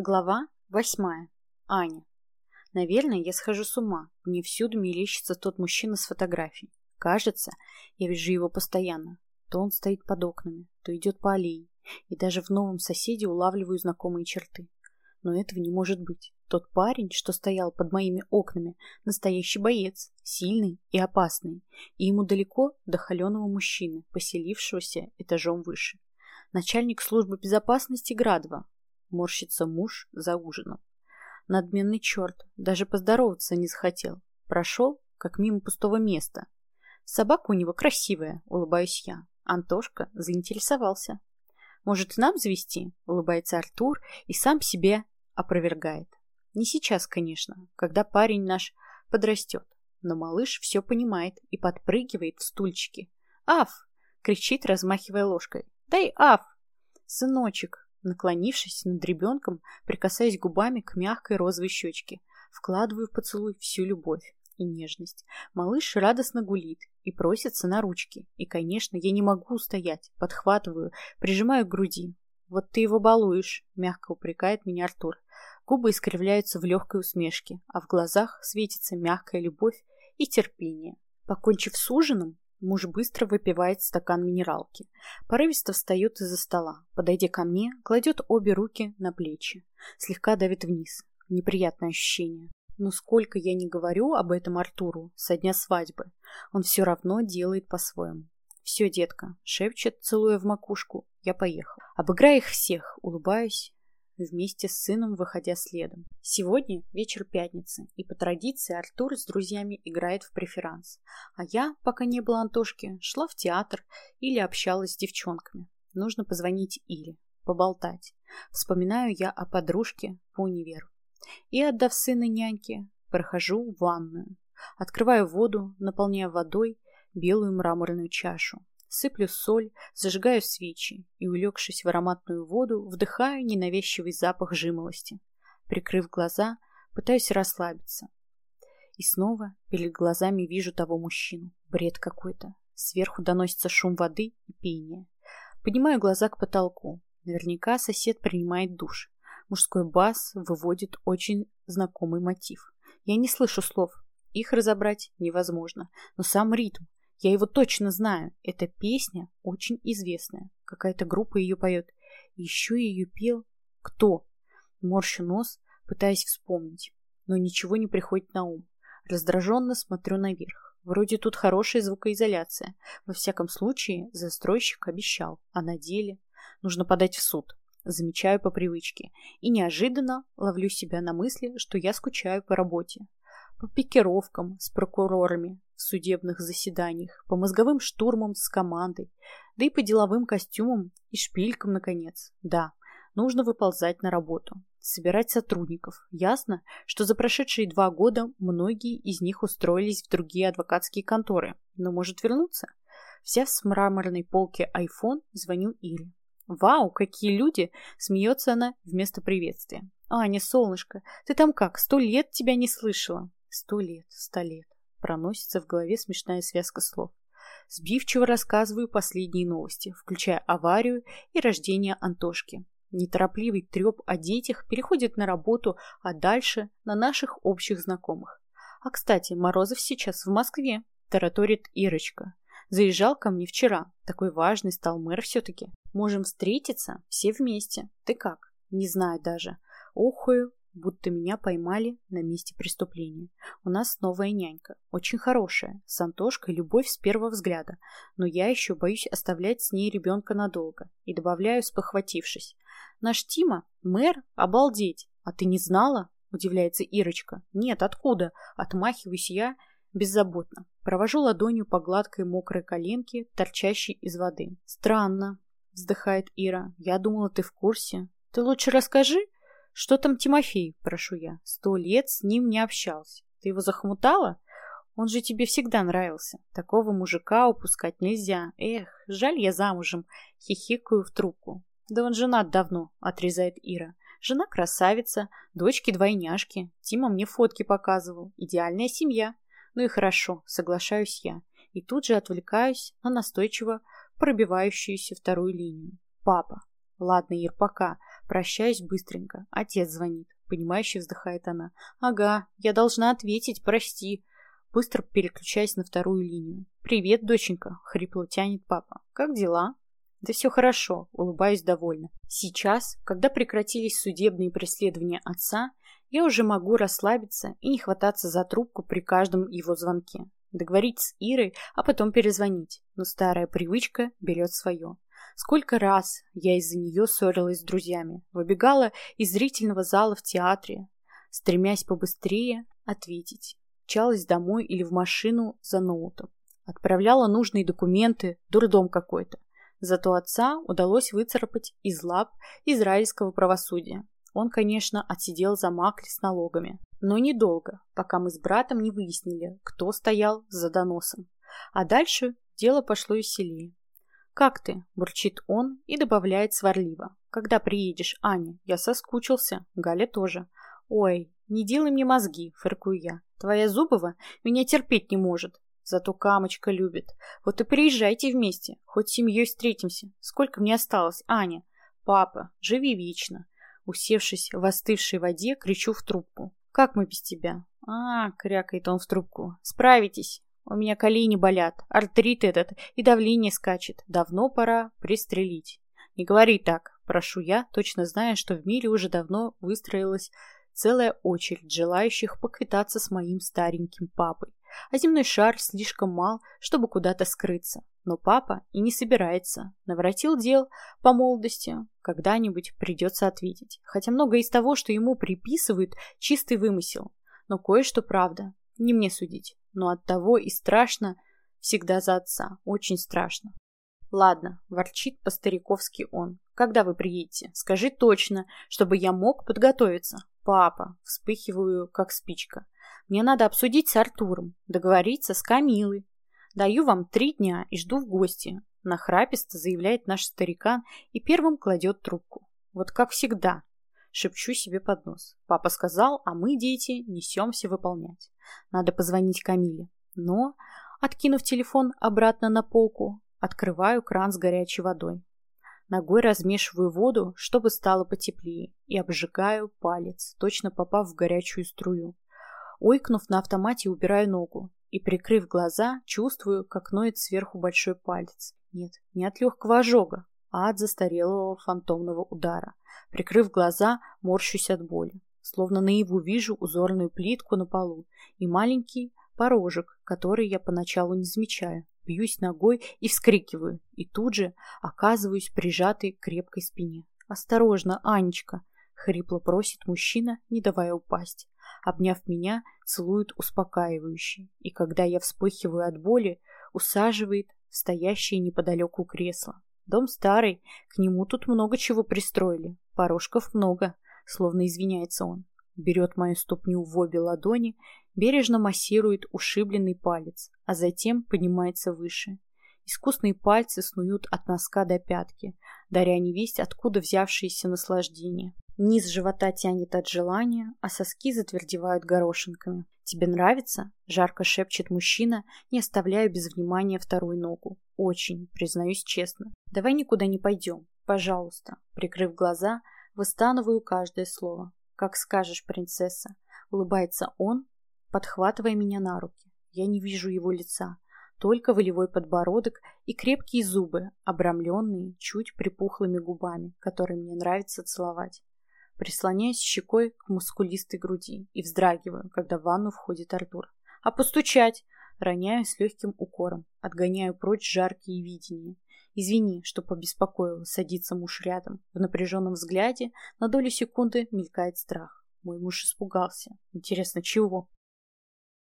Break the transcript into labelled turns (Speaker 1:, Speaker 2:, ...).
Speaker 1: Глава восьмая. Аня. Наверное, я схожу с ума. Мне всюду мерещится тот мужчина с фотографией. Кажется, я вижу его постоянно. То он стоит под окнами, то идет по аллее. И даже в новом соседе улавливаю знакомые черты. Но этого не может быть. Тот парень, что стоял под моими окнами, настоящий боец, сильный и опасный. И ему далеко до холеного мужчины, поселившегося этажом выше. Начальник службы безопасности Градова, Морщится муж за ужином. Надменный черт, даже поздороваться не захотел. Прошел, как мимо пустого места. Собака у него красивая, улыбаюсь я. Антошка заинтересовался. Может, нам завести? Улыбается Артур и сам себе опровергает. Не сейчас, конечно, когда парень наш подрастет. Но малыш все понимает и подпрыгивает в стульчике. «Аф!» — кричит, размахивая ложкой. «Дай аф!» «Сыночек!» Наклонившись над ребенком, прикасаясь губами к мягкой розовой щечке, вкладываю в поцелуй всю любовь и нежность. Малыш радостно гулит и просится на ручки. И, конечно, я не могу устоять, подхватываю, прижимаю к груди. «Вот ты его балуешь», — мягко упрекает меня Артур. Губы искривляются в легкой усмешке, а в глазах светится мягкая любовь и терпение. Покончив с ужином, Муж быстро выпивает стакан минералки. Порывисто встает из-за стола. Подойдя ко мне, кладет обе руки на плечи. Слегка давит вниз. Неприятное ощущение. Но сколько я не говорю об этом Артуру со дня свадьбы, он все равно делает по-своему. «Все, детка», — шепчет, целуя в макушку. «Я поехал». Обыграя их всех, улыбаюсь, вместе с сыном выходя следом. Сегодня вечер пятницы, и по традиции Артур с друзьями играет в преферанс. А я, пока не было Антошки, шла в театр или общалась с девчонками. Нужно позвонить Иле, поболтать. Вспоминаю я о подружке по универу. И, отдав сына няньке, прохожу в ванную. Открываю воду, наполняя водой белую мраморную чашу. Сыплю соль, зажигаю свечи и, улегшись в ароматную воду, вдыхаю ненавязчивый запах жимолости. Прикрыв глаза, пытаюсь расслабиться. И снова перед глазами вижу того мужчину. Бред какой-то. Сверху доносится шум воды и пение. Поднимаю глаза к потолку. Наверняка сосед принимает душ. Мужской бас выводит очень знакомый мотив. Я не слышу слов. Их разобрать невозможно. Но сам ритм, я его точно знаю. Эта песня очень известная. Какая-то группа ее поет. Еще ее пел... Кто? Морщу нос, пытаясь вспомнить. Но ничего не приходит на ум. Раздраженно смотрю наверх. Вроде тут хорошая звукоизоляция. Во всяком случае, застройщик обещал. А на деле нужно подать в суд. Замечаю по привычке. И неожиданно ловлю себя на мысли, что я скучаю по работе по пикировкам с прокурорами в судебных заседаниях, по мозговым штурмам с командой, да и по деловым костюмам и шпилькам, наконец. Да, нужно выползать на работу, собирать сотрудников. Ясно, что за прошедшие два года многие из них устроились в другие адвокатские конторы, но может вернуться. Взяв с мраморной полки iPhone, звоню Ире. «Вау, какие люди!» — смеется она вместо приветствия. «Аня, солнышко, ты там как? Сто лет тебя не слышала!» Сто лет, сто лет. Проносится в голове смешная связка слов. Сбивчиво рассказываю последние новости, включая аварию и рождение Антошки. Неторопливый треп о детях переходит на работу, а дальше на наших общих знакомых. А, кстати, Морозов сейчас в Москве, тараторит Ирочка. Заезжал ко мне вчера. Такой важный стал мэр все-таки. Можем встретиться все вместе. Ты как? Не знаю даже. Охую, будто меня поймали на месте преступления. У нас новая нянька, очень хорошая, с Антошкой любовь с первого взгляда, но я еще боюсь оставлять с ней ребенка надолго. И добавляю, спохватившись. Наш Тима, мэр, обалдеть. А ты не знала? Удивляется Ирочка. Нет, откуда? Отмахиваюсь я беззаботно. Провожу ладонью по гладкой мокрой коленке, торчащей из воды. Странно, вздыхает Ира. Я думала, ты в курсе. Ты лучше расскажи, «Что там Тимофей?» – прошу я. «Сто лет с ним не общался. Ты его захмутала? Он же тебе всегда нравился. Такого мужика упускать нельзя. Эх, жаль я замужем». Хихикаю в трубку. «Да он женат давно», – отрезает Ира. «Жена красавица, дочки-двойняшки. Тима мне фотки показывал. Идеальная семья». «Ну и хорошо», – соглашаюсь я. И тут же отвлекаюсь на настойчиво пробивающуюся вторую линию. «Папа». «Ладно, Ир, пока. Прощаюсь быстренько. Отец звонит. Понимающе вздыхает она. Ага, я должна ответить, прости. Быстро переключаясь на вторую линию. «Привет, доченька!» — хрипло тянет папа. «Как дела?» «Да все хорошо», — улыбаюсь довольно. «Сейчас, когда прекратились судебные преследования отца, я уже могу расслабиться и не хвататься за трубку при каждом его звонке. Договорить с Ирой, а потом перезвонить. Но старая привычка берет свое. Сколько раз я из-за нее ссорилась с друзьями, выбегала из зрительного зала в театре, стремясь побыстрее ответить. Мчалась домой или в машину за ноутом. Отправляла нужные документы, дурдом какой-то. Зато отца удалось выцарапать из лап израильского правосудия. Он, конечно, отсидел за макли с налогами. Но недолго, пока мы с братом не выяснили, кто стоял за доносом. А дальше дело пошло веселее. «Как ты?» – бурчит он и добавляет сварливо. «Когда приедешь, Аня? Я соскучился. Галя тоже». «Ой, не делай мне мозги», – фыркую я. «Твоя Зубова меня терпеть не может. Зато Камочка любит. Вот и приезжайте вместе. Хоть семьей встретимся. Сколько мне осталось, Аня? Папа, живи вечно». Усевшись в остывшей воде, кричу в трубку. «Как мы без тебя?» «А, — крякает он в трубку, — справитесь. У меня колени болят, артрит этот и давление скачет. Давно пора пристрелить». «Не говори так», — прошу я, точно зная, что в мире уже давно выстроилась целая очередь желающих поквитаться с моим стареньким папой. А земной шар слишком мал, чтобы куда-то скрыться. Но папа и не собирается. Наворотил дел по молодости. Когда-нибудь придется ответить. Хотя многое из того, что ему приписывают, чистый вымысел. Но кое-что правда. Не мне судить. Но от того и страшно всегда за отца. Очень страшно. Ладно, ворчит по-стариковски он. Когда вы приедете? Скажи точно, чтобы я мог подготовиться. Папа, вспыхиваю, как спичка. Мне надо обсудить с Артуром, договориться с Камилой. Даю вам три дня и жду в гости. Нахраписто заявляет наш старикан и первым кладет трубку. Вот как всегда. Шепчу себе под нос. Папа сказал, а мы, дети, несемся выполнять. Надо позвонить Камиле. Но, откинув телефон обратно на полку, открываю кран с горячей водой. Ногой размешиваю воду, чтобы стало потеплее, и обжигаю палец, точно попав в горячую струю. Ойкнув на автомате, убираю ногу и, прикрыв глаза, чувствую, как ноет сверху большой палец. Нет, не от легкого ожога, а от застарелого фантомного удара. Прикрыв глаза, морщусь от боли. Словно наяву вижу узорную плитку на полу и маленький порожек, который я поначалу не замечаю. Бьюсь ногой и вскрикиваю, и тут же оказываюсь прижатой к крепкой спине. «Осторожно, Анечка!» — хрипло просит мужчина, не давая упасть обняв меня, целует успокаивающе, и когда я вспыхиваю от боли, усаживает в стоящее неподалеку кресло. Дом старый, к нему тут много чего пристроили, порожков много, словно извиняется он. Берет мою ступню в обе ладони, бережно массирует ушибленный палец, а затем поднимается выше. Искусные пальцы снуют от носка до пятки, даря невесть, откуда взявшееся наслаждение. Низ живота тянет от желания, а соски затвердевают горошинками. «Тебе нравится?» – жарко шепчет мужчина, не оставляя без внимания вторую ногу. «Очень, признаюсь честно. Давай никуда не пойдем, пожалуйста». Прикрыв глаза, выстанываю каждое слово. «Как скажешь, принцесса», – улыбается он, подхватывая меня на руки. Я не вижу его лица, только волевой подбородок и крепкие зубы, обрамленные чуть припухлыми губами, которые мне нравится целовать прислоняясь щекой к мускулистой груди и вздрагиваю, когда в ванну входит Артур. «А постучать?» Роняю с легким укором, отгоняю прочь жаркие видения. Извини, что побеспокоила, садится муж рядом. В напряженном взгляде на долю секунды мелькает страх. Мой муж испугался. Интересно, чего?